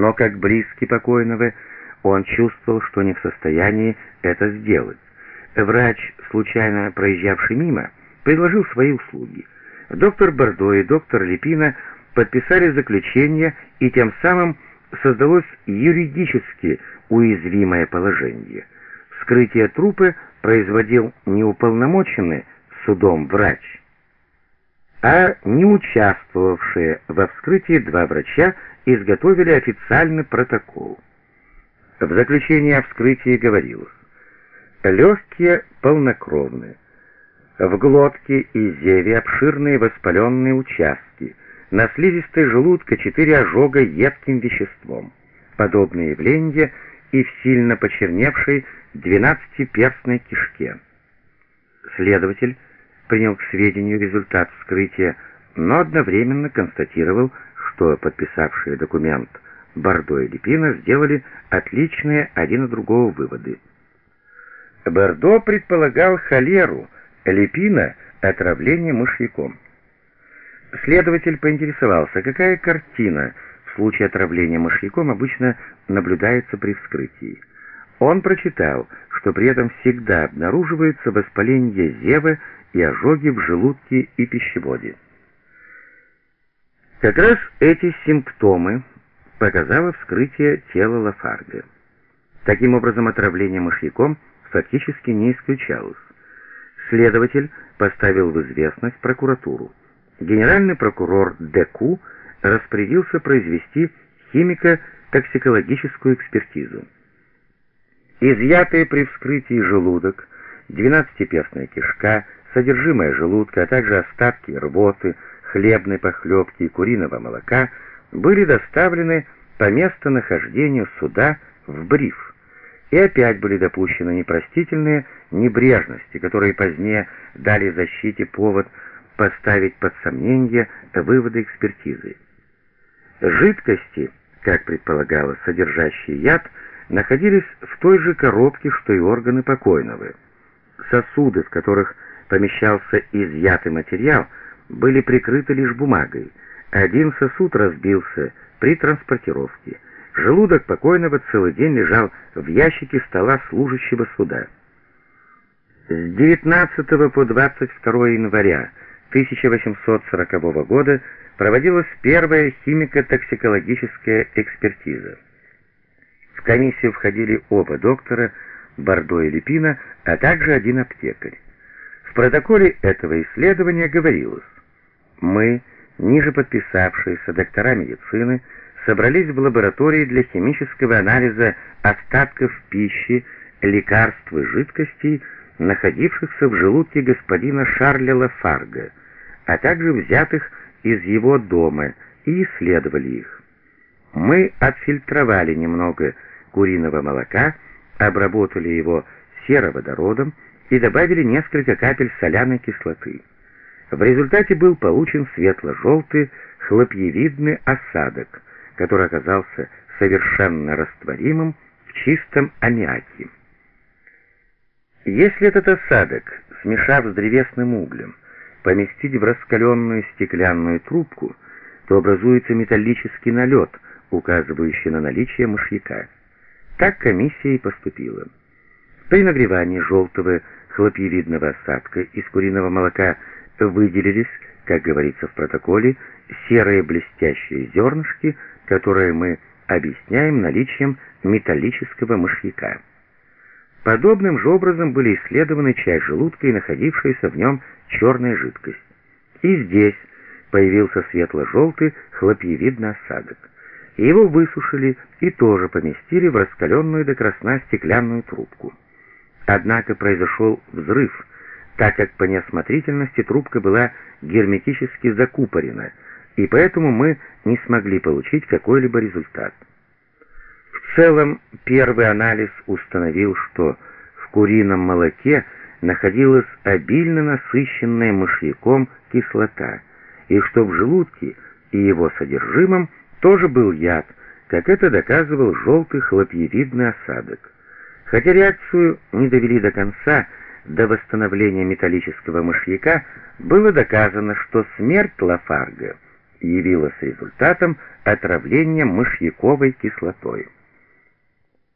но как близкий покойного он чувствовал, что не в состоянии это сделать. Врач, случайно проезжавший мимо, предложил свои услуги. Доктор Бордо и доктор Липина подписали заключение, и тем самым создалось юридически уязвимое положение. Вскрытие трупа производил неуполномоченный судом врач, а не участвовавшие во вскрытии два врача изготовили официальный протокол. В заключении о вскрытии говорилось, легкие полнокровные, в глотке и зеве обширные воспаленные участки, на слизистой желудка четыре ожога едким веществом. Подобные явления и в сильно почерневшей двенадцатиперстной кишке. Следователь принял к сведению результат вскрытия, но одновременно констатировал, что подписавшие документ Бордо и Липина сделали отличные один от другого выводы. Бордо предполагал холеру, Липина — отравление мышьяком. Следователь поинтересовался, какая картина в случае отравления мышьяком обычно наблюдается при вскрытии. Он прочитал, что при этом всегда обнаруживается воспаление зевы и ожоги в желудке и пищеводе. Как раз эти симптомы показало вскрытие тела Лафарга. Таким образом, отравление мышьяком фактически не исключалось. Следователь поставил в известность прокуратуру. Генеральный прокурор Деку распорядился произвести химико-токсикологическую экспертизу. Изъятые при вскрытии желудок, двенадцатиперстная кишка, содержимое желудка, а также остатки рвоты, хлебной похлебки и куриного молока были доставлены по местонахождению суда в бриф, и опять были допущены непростительные небрежности, которые позднее дали защите повод поставить под сомнение выводы экспертизы. Жидкости, как предполагалось, содержащие яд, находились в той же коробке, что и органы покойного. Сосуды, в которых помещался изъятый материал, были прикрыты лишь бумагой. Один сосуд разбился при транспортировке. Желудок покойного целый день лежал в ящике стола служащего суда. С 19 по 22 января 1840 года проводилась первая химико-токсикологическая экспертиза. В комиссию входили оба доктора, Бордо и Липина, а также один аптекарь. В протоколе этого исследования говорилось, мы, ниже подписавшиеся доктора медицины, собрались в лаборатории для химического анализа остатков пищи, лекарств и жидкостей, находившихся в желудке господина Шарля Лафарга, а также взятых из его дома, и исследовали их. Мы отфильтровали немного куриного молока, обработали его сероводородом и добавили несколько капель соляной кислоты. В результате был получен светло-желтый хлопьевидный осадок, который оказался совершенно растворимым в чистом аммиаке. Если этот осадок, смешав с древесным углем, поместить в раскаленную стеклянную трубку, то образуется металлический налет, указывающий на наличие мышьяка. Так комиссия и поступила. При нагревании желтого хлопьевидного осадка из куриного молока выделились, как говорится в протоколе, серые блестящие зернышки, которые мы объясняем наличием металлического мышьяка. Подобным же образом были исследованы часть желудка и находившаяся в нем черная жидкость. И здесь появился светло-желтый хлопьевидный осадок. Его высушили и тоже поместили в раскаленную до красна стеклянную трубку. Однако произошел взрыв, так как по неосмотрительности трубка была герметически закупорена, и поэтому мы не смогли получить какой-либо результат. В целом, первый анализ установил, что в курином молоке находилась обильно насыщенная мышьяком кислота, и что в желудке и его содержимом тоже был яд, как это доказывал желтый хлопьевидный осадок. Хотя реакцию не довели до конца, до восстановления металлического мышьяка, было доказано, что смерть Лафарга явилось результатом отравления мышьяковой кислотой.